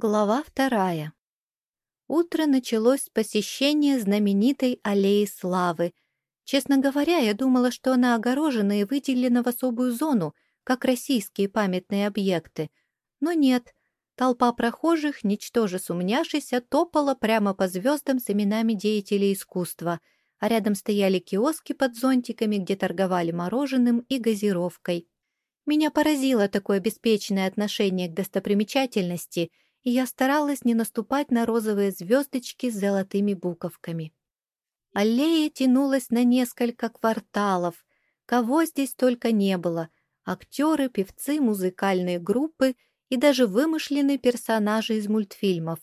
Глава вторая. Утро началось с посещения знаменитой аллеи славы. Честно говоря, я думала, что она огорожена и выделена в особую зону, как российские памятные объекты. Но нет, толпа прохожих, ничтоже сумняшися, топала прямо по звездам с именами деятелей искусства, а рядом стояли киоски под зонтиками, где торговали мороженым и газировкой. Меня поразило такое беспечное отношение к достопримечательности — и я старалась не наступать на розовые звездочки с золотыми буковками. Аллея тянулась на несколько кварталов. Кого здесь только не было. Актеры, певцы, музыкальные группы и даже вымышленные персонажи из мультфильмов.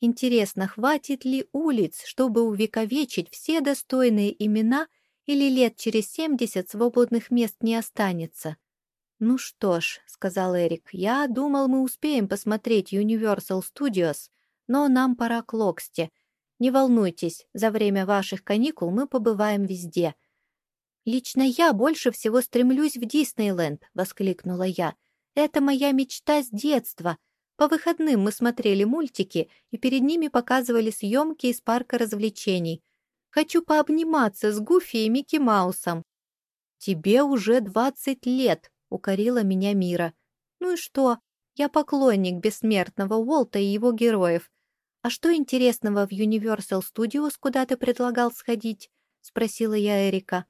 Интересно, хватит ли улиц, чтобы увековечить все достойные имена или лет через семьдесят свободных мест не останется? «Ну что ж», — сказал Эрик, — «я думал, мы успеем посмотреть Universal Studios, но нам пора к Локсте. Не волнуйтесь, за время ваших каникул мы побываем везде». «Лично я больше всего стремлюсь в Диснейленд», — воскликнула я. «Это моя мечта с детства. По выходным мы смотрели мультики, и перед ними показывали съемки из парка развлечений. Хочу пообниматься с Гуфи и Микки Маусом». «Тебе уже двадцать лет», укорила меня Мира. «Ну и что? Я поклонник бессмертного Уолта и его героев. А что интересного в Universal Studios, куда ты предлагал сходить?» — спросила я Эрика.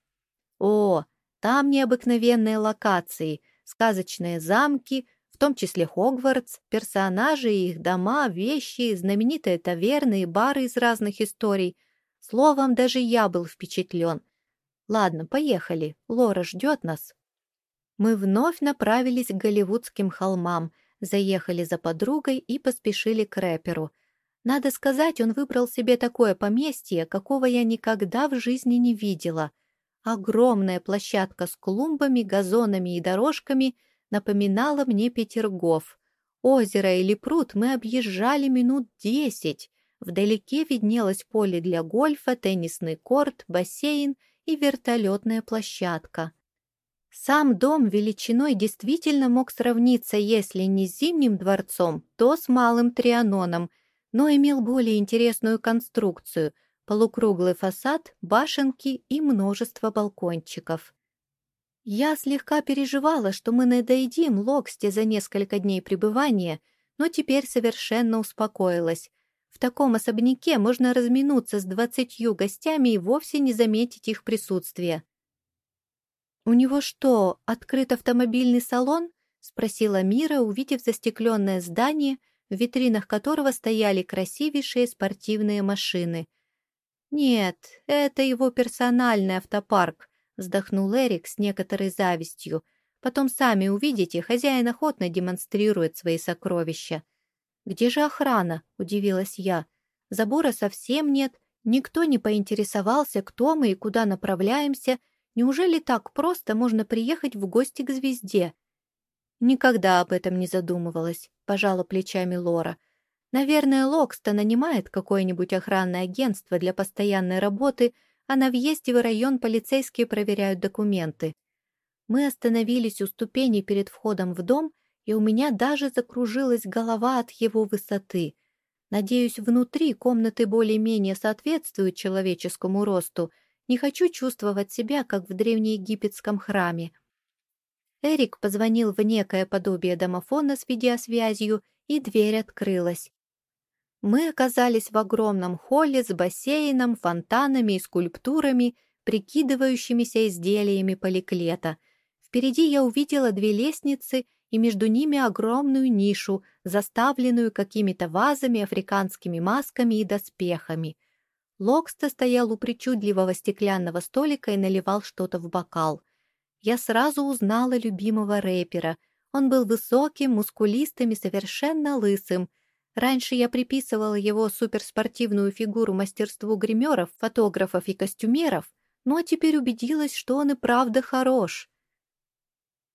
«О, там необыкновенные локации, сказочные замки, в том числе Хогвартс, персонажи и их дома, вещи, знаменитые таверны и бары из разных историй. Словом, даже я был впечатлен. Ладно, поехали, Лора ждет нас» мы вновь направились к голливудским холмам, заехали за подругой и поспешили к рэперу. Надо сказать, он выбрал себе такое поместье, какого я никогда в жизни не видела. Огромная площадка с клумбами, газонами и дорожками напоминала мне Петергоф. Озеро или пруд мы объезжали минут десять. Вдалеке виднелось поле для гольфа, теннисный корт, бассейн и вертолетная площадка. Сам дом величиной действительно мог сравниться, если не с Зимним дворцом, то с Малым Трианоном, но имел более интересную конструкцию – полукруглый фасад, башенки и множество балкончиков. Я слегка переживала, что мы надоедим Локсте за несколько дней пребывания, но теперь совершенно успокоилась. В таком особняке можно разминуться с двадцатью гостями и вовсе не заметить их присутствие. «У него что, открыт автомобильный салон?» — спросила Мира, увидев застекленное здание, в витринах которого стояли красивейшие спортивные машины. «Нет, это его персональный автопарк», — вздохнул Эрик с некоторой завистью. «Потом сами увидите, хозяин охотно демонстрирует свои сокровища». «Где же охрана?» — удивилась я. «Забора совсем нет, никто не поинтересовался, кто мы и куда направляемся», Неужели так просто можно приехать в гости к звезде? Никогда об этом не задумывалась, пожала плечами Лора. Наверное, Локста нанимает какое-нибудь охранное агентство для постоянной работы, а на въезде в район полицейские проверяют документы. Мы остановились у ступеней перед входом в дом, и у меня даже закружилась голова от его высоты. Надеюсь, внутри комнаты более-менее соответствуют человеческому росту — не хочу чувствовать себя, как в древнеегипетском храме. Эрик позвонил в некое подобие домофона с видеосвязью, и дверь открылась. Мы оказались в огромном холле с бассейном, фонтанами и скульптурами, прикидывающимися изделиями поликлета. Впереди я увидела две лестницы и между ними огромную нишу, заставленную какими-то вазами, африканскими масками и доспехами. Локста стоял у причудливого стеклянного столика и наливал что-то в бокал. Я сразу узнала любимого рэпера. Он был высоким, мускулистым и совершенно лысым. Раньше я приписывала его суперспортивную фигуру мастерству гримеров, фотографов и костюмеров, но теперь убедилась, что он и правда хорош.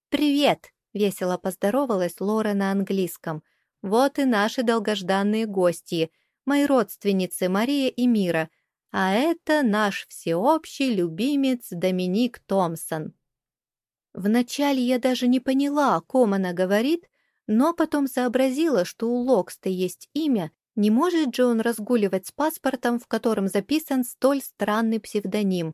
«Привет!» — весело поздоровалась Лора на английском. «Вот и наши долгожданные гости, мои родственницы Мария и Мира. А это наш всеобщий любимец Доминик Томпсон. Вначале я даже не поняла, о ком она говорит, Но потом сообразила, что у Локста есть имя, не может же он разгуливать с паспортом, в котором записан столь странный псевдоним.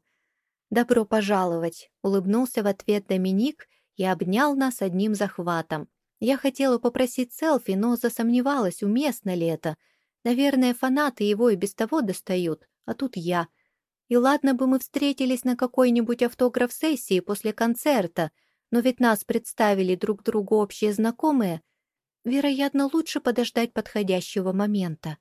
«Добро пожаловать», — улыбнулся в ответ Доминик и обнял нас одним захватом. Я хотела попросить селфи, но засомневалась, уместно ли это. Наверное, фанаты его и без того достают, а тут я. И ладно бы мы встретились на какой-нибудь автограф-сессии после концерта, но ведь нас представили друг другу общие знакомые. Вероятно, лучше подождать подходящего момента.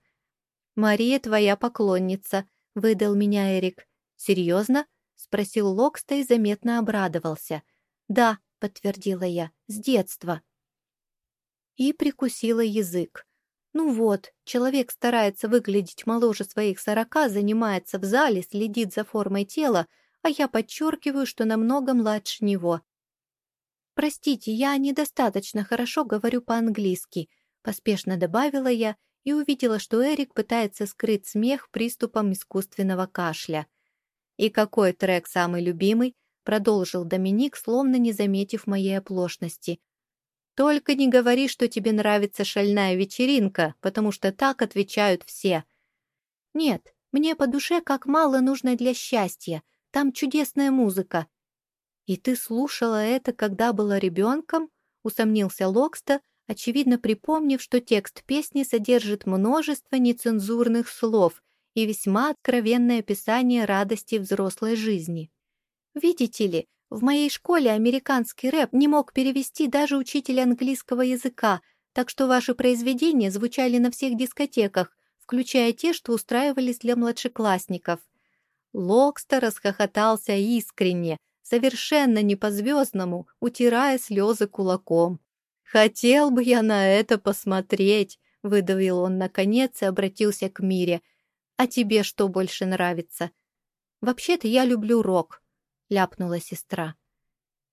«Мария твоя поклонница», — выдал меня Эрик. «Серьезно?» — спросил Локста и заметно обрадовался. «Да», — подтвердила я, — «с детства» и прикусила язык. Ну вот, человек старается выглядеть моложе своих сорока, занимается в зале, следит за формой тела, а я подчеркиваю, что намного младше него. «Простите, я недостаточно хорошо говорю по-английски», — поспешно добавила я и увидела, что Эрик пытается скрыть смех приступом искусственного кашля. «И какой трек самый любимый?» — продолжил Доминик, словно не заметив моей оплошности. Только не говори, что тебе нравится шальная вечеринка, потому что так отвечают все. Нет, мне по душе как мало нужно для счастья. Там чудесная музыка. И ты слушала это, когда была ребенком? Усомнился Локста, очевидно припомнив, что текст песни содержит множество нецензурных слов и весьма откровенное описание радости взрослой жизни. Видите ли, в моей школе американский рэп не мог перевести даже учитель английского языка, так что ваши произведения звучали на всех дискотеках, включая те, что устраивались для младшеклассников. Локста расхохотался искренне, совершенно не по-звездному, утирая слезы кулаком. «Хотел бы я на это посмотреть», — выдавил он наконец и обратился к Мире. «А тебе что больше нравится?» «Вообще-то я люблю рок», ляпнула сестра.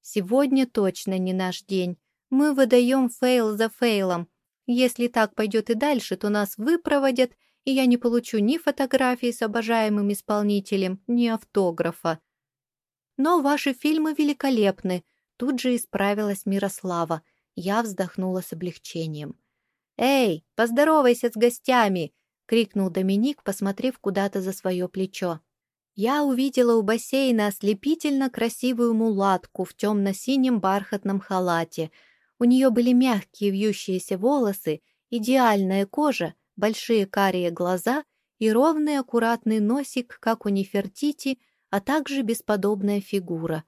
«Сегодня точно не наш день. Мы выдаем фейл за фейлом. Если так пойдет и дальше, то нас выпроводят, и я не получу ни фотографии с обожаемым исполнителем, ни автографа. Но ваши фильмы великолепны», — тут же исправилась Мирослава. Я вздохнула с облегчением. «Эй, поздоровайся с гостями!» — крикнул Доминик, посмотрев куда-то за свое плечо я увидела у бассейна ослепительно красивую мулатку в темно-синем бархатном халате. У нее были мягкие вьющиеся волосы, идеальная кожа, большие карие глаза и ровный аккуратный носик, как у Нефертити, а также бесподобная фигура.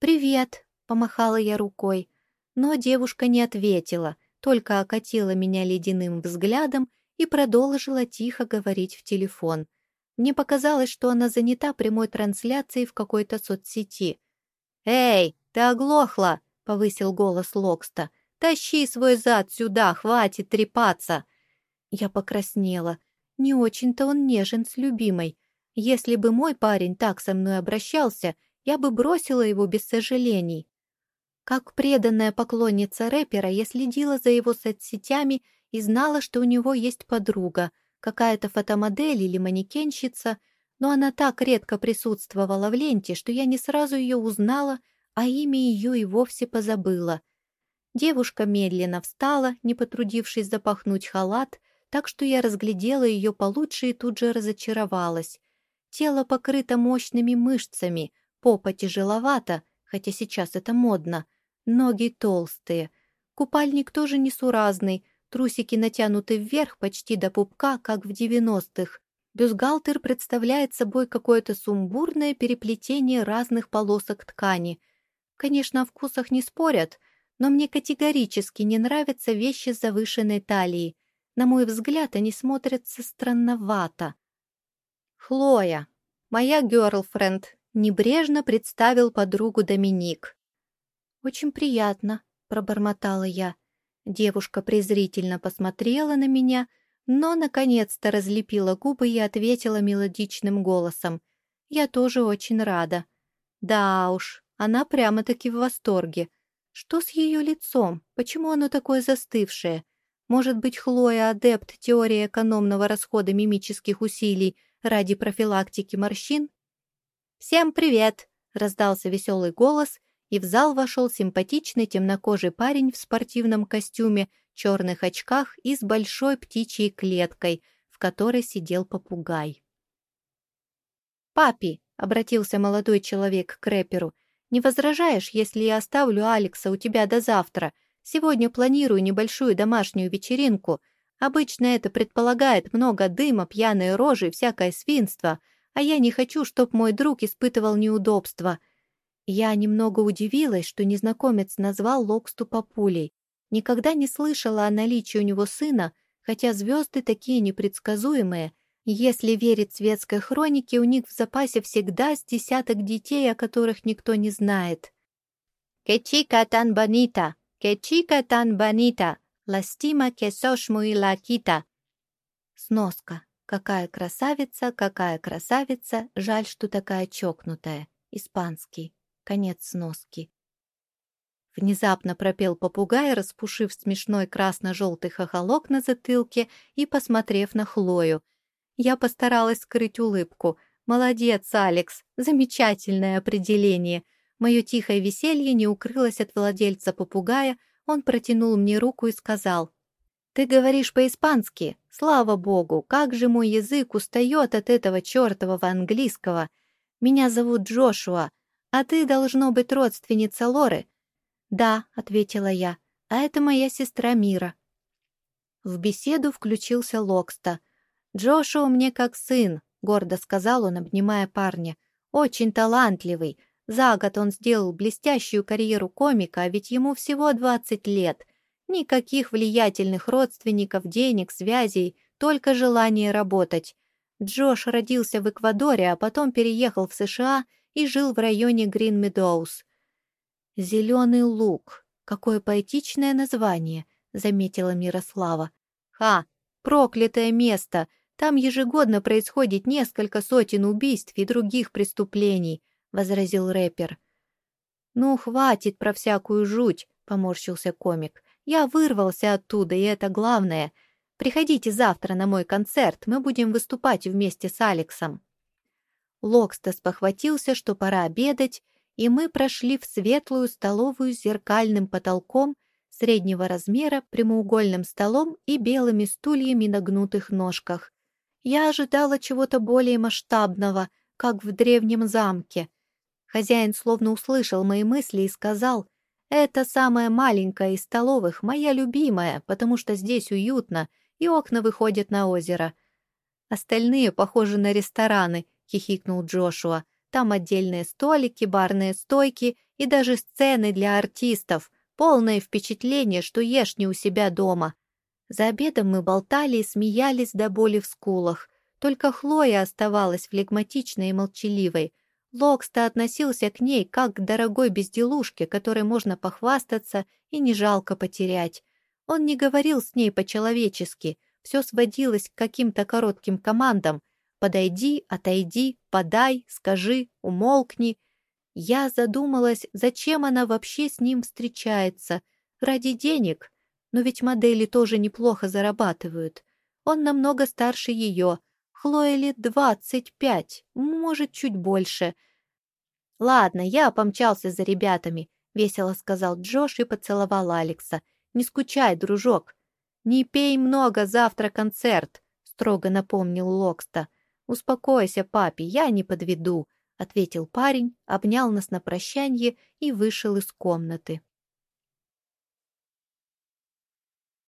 «Привет!» — помахала я рукой, но девушка не ответила, только окатила меня ледяным взглядом и продолжила тихо говорить в телефон — мне показалось, что она занята прямой трансляцией в какой-то соцсети. «Эй, ты оглохла!» — повысил голос Локста. «Тащи свой зад сюда, хватит трепаться!» Я покраснела. Не очень-то он нежен с любимой. Если бы мой парень так со мной обращался, я бы бросила его без сожалений. Как преданная поклонница рэпера, я следила за его соцсетями и знала, что у него есть подруга — какая-то фотомодель или манекенщица, но она так редко присутствовала в ленте, что я не сразу ее узнала, а имя ее и вовсе позабыла. Девушка медленно встала, не потрудившись запахнуть халат, так что я разглядела ее получше и тут же разочаровалась. Тело покрыто мощными мышцами, попа тяжеловато, хотя сейчас это модно, ноги толстые. Купальник тоже несуразный, Трусики натянуты вверх почти до пупка, как в девяностых. Бюстгальтер представляет собой какое-то сумбурное переплетение разных полосок ткани. Конечно, о вкусах не спорят, но мне категорически не нравятся вещи с завышенной талией. На мой взгляд, они смотрятся странновато. «Хлоя, моя герлфренд», — небрежно представил подругу Доминик. «Очень приятно», — пробормотала я. Девушка презрительно посмотрела на меня, но, наконец-то, разлепила губы и ответила мелодичным голосом. «Я тоже очень рада». «Да уж, она прямо-таки в восторге. Что с ее лицом? Почему оно такое застывшее? Может быть, Хлоя адепт теории экономного расхода мимических усилий ради профилактики морщин?» «Всем привет!» — раздался веселый голос, и в зал вошел симпатичный темнокожий парень в спортивном костюме, черных очках и с большой птичьей клеткой, в которой сидел попугай. «Папи!» — обратился молодой человек к рэперу. «Не возражаешь, если я оставлю Алекса у тебя до завтра? Сегодня планирую небольшую домашнюю вечеринку. Обычно это предполагает много дыма, пьяные рожи и всякое свинство, а я не хочу, чтобы мой друг испытывал неудобства». Я немного удивилась, что незнакомец назвал Локсту папулей. Никогда не слышала о наличии у него сына, хотя звезды такие непредсказуемые. Если верить светской хронике, у них в запасе всегда с десяток детей, о которых никто не знает. «Кечика тан банита! Кечика тан банита! Ластима кесош лакита!» Сноска. Какая красавица, какая красавица, жаль, что такая чокнутая. Испанский. Конец сноски. Внезапно пропел попугай, распушив смешной красно-желтый хохолок на затылке и посмотрев на Хлою. Я постаралась скрыть улыбку. «Молодец, Алекс! Замечательное определение!» Мое тихое веселье не укрылось от владельца попугая, он протянул мне руку и сказал, «Ты говоришь по-испански? Слава богу, как же мой язык устает от этого чертового английского! Меня зовут Джошуа, «А ты, должно быть, родственница Лоры?» «Да», — ответила я, — «а это моя сестра Мира». В беседу включился Локста. «Джошуа мне как сын», — гордо сказал он, обнимая парня. «Очень талантливый. За год он сделал блестящую карьеру комика, а ведь ему всего двадцать лет. Никаких влиятельных родственников, денег, связей, только желание работать. Джош родился в Эквадоре, а потом переехал в США и жил в районе Грин-Медоуз. «Зеленый луг. Какое поэтичное название», — заметила Мирослава. «Ха! Проклятое место! Там ежегодно происходит несколько сотен убийств и других преступлений», — возразил рэпер. «Ну, хватит про всякую жуть», — поморщился комик. «Я вырвался оттуда, и это главное. Приходите завтра на мой концерт, мы будем выступать вместе с Алексом». Локстас похватился, что пора обедать, и мы прошли в светлую столовую с зеркальным потолком, среднего размера, прямоугольным столом и белыми стульями на гнутых ножках. Я ожидала чего-то более масштабного, как в древнем замке. Хозяин словно услышал мои мысли и сказал, «Это самая маленькая из столовых, моя любимая, потому что здесь уютно, и окна выходят на озеро. Остальные похожи на рестораны, — хихикнул Джошуа. «Там отдельные столики, барные стойки и даже сцены для артистов. Полное впечатление, что ешь не у себя дома». За обедом мы болтали и смеялись до боли в скулах. Только Хлоя оставалась флегматичной и молчаливой. Локста относился к ней как к дорогой безделушке, которой можно похвастаться и не жалко потерять. Он не говорил с ней по-человечески, все сводилось к каким-то коротким командам — Подойди, отойди, подай, скажи, умолкни. Я задумалась, зачем она вообще с ним встречается. Ради денег. Но ведь модели тоже неплохо зарабатывают. Он намного старше ее. Хлоя лет двадцать пять, может, чуть больше. «Ладно, я помчался за ребятами», — весело сказал Джош и поцеловал Алекса. «Не скучай, дружок». «Не пей много, завтра концерт», — строго напомнил Локста. «Успокойся, папе, я не подведу», — ответил парень, обнял нас на прощанье и вышел из комнаты.